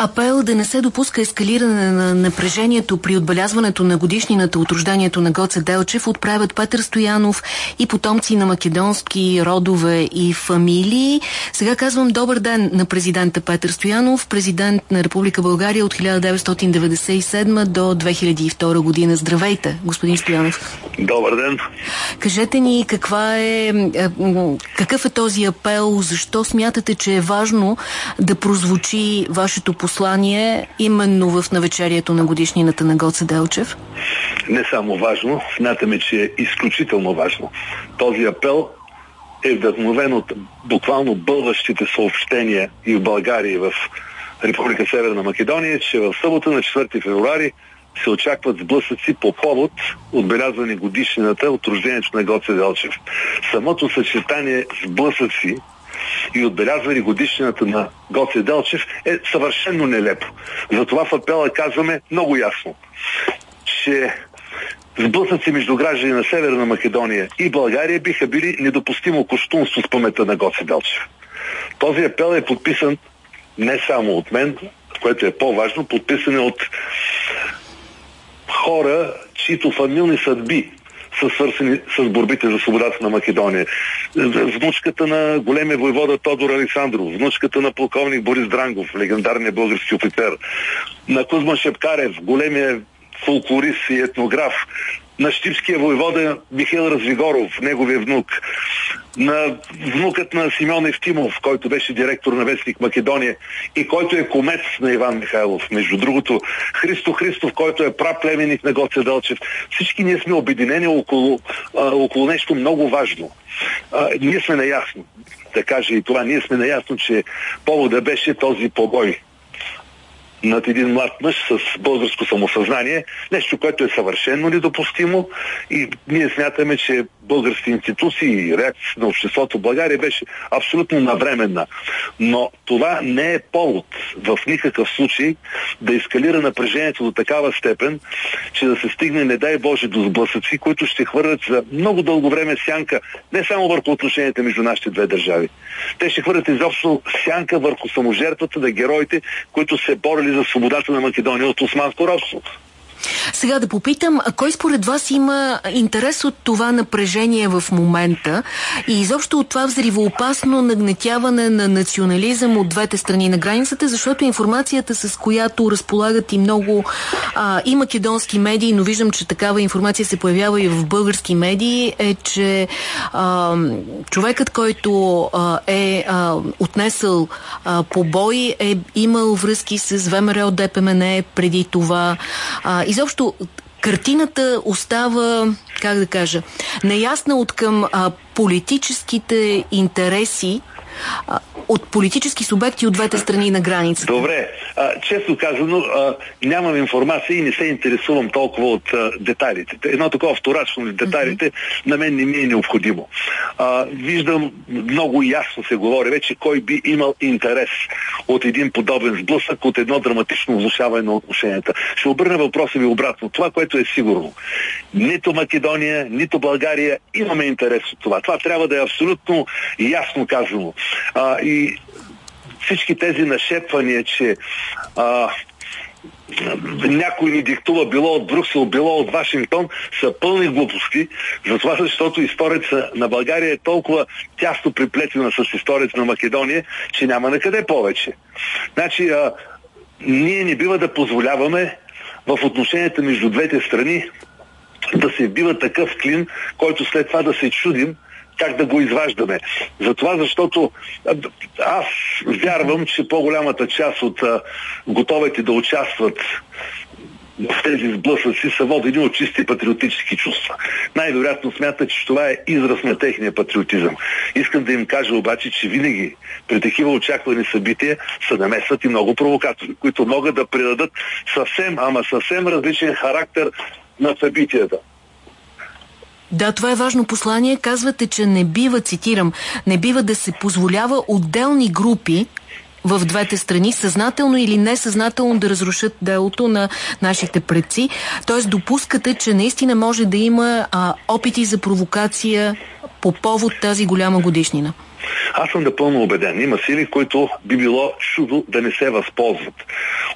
Апел да не се допуска ескалиране на напрежението при отбелязването на годишнината от рождението на Гоце Делчев отправят Петър Стоянов и потомци на македонски родове и фамилии. Сега казвам добър ден на президента Петър Стоянов, президент на Република България от 1997 до 2002 година. Здравейте, господин Стоянов. Добър ден. Кажете ни каква е, какъв е този апел, защо смятате, че е важно да прозвучи вашето послание именно в навечерието на годишнината на Гоце Делчев? Не само важно, смятаме, че е изключително важно. Този апел е вдъхновен от буквално бълващите съобщения и в България, и в Република Северна Македония, че в събота на 4 февруари се очакват сблъсъци по повод отбелязване годишнината от рождението на Гоце Делчев. Самото съчетание сблъсъци и отбелязване годишнината на Гоце Делчев е съвършенно нелепо. Затова в апела казваме много ясно, че сблъсъци между граждани на Северна Македония и България биха били недопустимо костунство с памета на Гоце Делчев. Този апел е подписан не само от мен, което е по-важно, подписан е от хора, чието фамилни съдби са свързани с борбите за свободата на Македония. Внучката на големия войвода Тодор Александров, внучката на полковник Борис Дрангов, легендарният български офицер, на Кузман Шепкарев, големия фолклорист и етнограф, на щипския войвода Михаил Развигоров, неговия внук, на внукът на Симеон Евтимов, който беше директор на Вестник Македония и който е комец на Иван Михайлов. Между другото, Христо Христов, който е праплеменник на Гоце Дълчев. Всички ние сме обединени около, а, около нещо много важно. А, ние сме наясно, да кажа и това, ние сме наясно, че повода беше този побой над един млад мъж с българско самосъзнание, нещо, което е съвършено недопустимо. И ние смятаме, че български институции и реакция на обществото в България беше абсолютно навременна. Но това не е повод в никакъв случай да ескалира напрежението до такава степен, че да се стигне, не дай Боже, до сблъсъци, които ще хвърлят за много дълго време сянка не само върху отношенията между нашите две държави. Те ще хвърлят изобщо сянка върху саможертвата на героите, които се борили за свободата на Македония от османско робство. Сега да попитам, кой според вас има интерес от това напрежение в момента и изобщо от това взривоопасно нагнетяване на национализъм от двете страни на границата, защото информацията, с която разполагат и много а, и македонски медии, но виждам, че такава информация се появява и в български медии, е, че а, човекът, който а, е а, отнесъл а, побой, е имал връзки с ВМРО ДПМН преди това. А, изобщо картината остава, как да кажа, неясна от към политическите интереси от политически субекти от двете страни на границата? Добре. А, често казано, а, нямам информация и не се интересувам толкова от а, детайлите. Едно такова вторачно от детайлите mm-hmm. на мен не ми е необходимо. А, виждам много ясно се говори вече кой би имал интерес от един подобен сблъсък, от едно драматично влушаване на отношенията. Ще обърна въпроса ви обратно. Това, което е сигурно. Нито Македония, нито България имаме интерес от това. Това трябва да е абсолютно ясно казано. А, и всички тези нашепвания, че а, някой ни диктува било от Брюксел, било от Вашингтон, са пълни глупости, затова защото историята на България е толкова тясно приплетена с историята на Македония, че няма на къде повече. Значи, а, ние не бива да позволяваме в отношенията между двете страни да се вбива такъв клин, който след това да се чудим как да го изваждаме. Затова, защото аз вярвам, че по-голямата част от а, готовите да участват в тези сблъсъци са водени от чисти патриотически чувства. Най-вероятно смята, че това е израз на техния патриотизъм. Искам да им кажа обаче, че винаги при такива очаквани събития се намесват и много провокатори, които могат да придадат съвсем, ама съвсем различен характер на събитията. Да, това е важно послание. Казвате, че не бива, цитирам, не бива да се позволява отделни групи в двете страни, съзнателно или несъзнателно да разрушат делото на нашите предци. Тоест допускате, че наистина може да има а, опити за провокация по повод тази голяма годишнина. Аз съм напълно убеден. Има сили, които би било чудо да не се възползват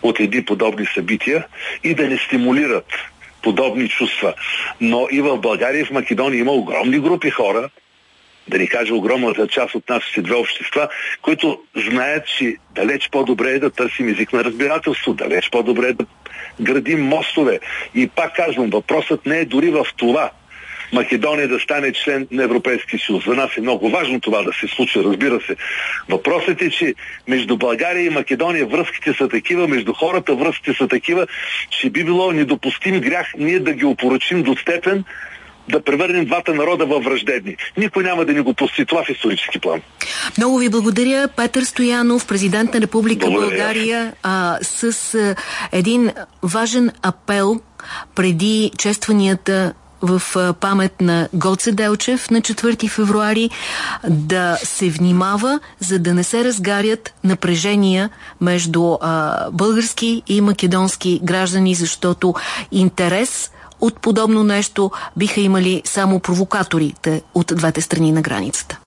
от едни подобни събития и да не стимулират подобни чувства. Но и в България и в Македония има огромни групи хора, да ни кажа огромната част от нашите две общества, които знаят, че далеч по-добре е да търсим език на разбирателство, далеч по-добре е да градим мостове. И пак казвам, въпросът не е дори в това – Македония да стане член на Европейския съюз. За нас е много важно това да се случи, разбира се. Въпросът е, че между България и Македония връзките са такива, между хората връзките са такива, че би било недопустим грях ние да ги опоръчим до степен, да превърнем двата народа във враждебни. Никой няма да ни го пусти това в исторически план. Много ви благодаря. Петър Стоянов, президент на Република благодаря. България, а, с а, един важен апел преди честванията в памет на Гоце Делчев на 4 февруари да се внимава, за да не се разгарят напрежения между а, български и македонски граждани, защото интерес от подобно нещо биха имали само провокаторите от двете страни на границата.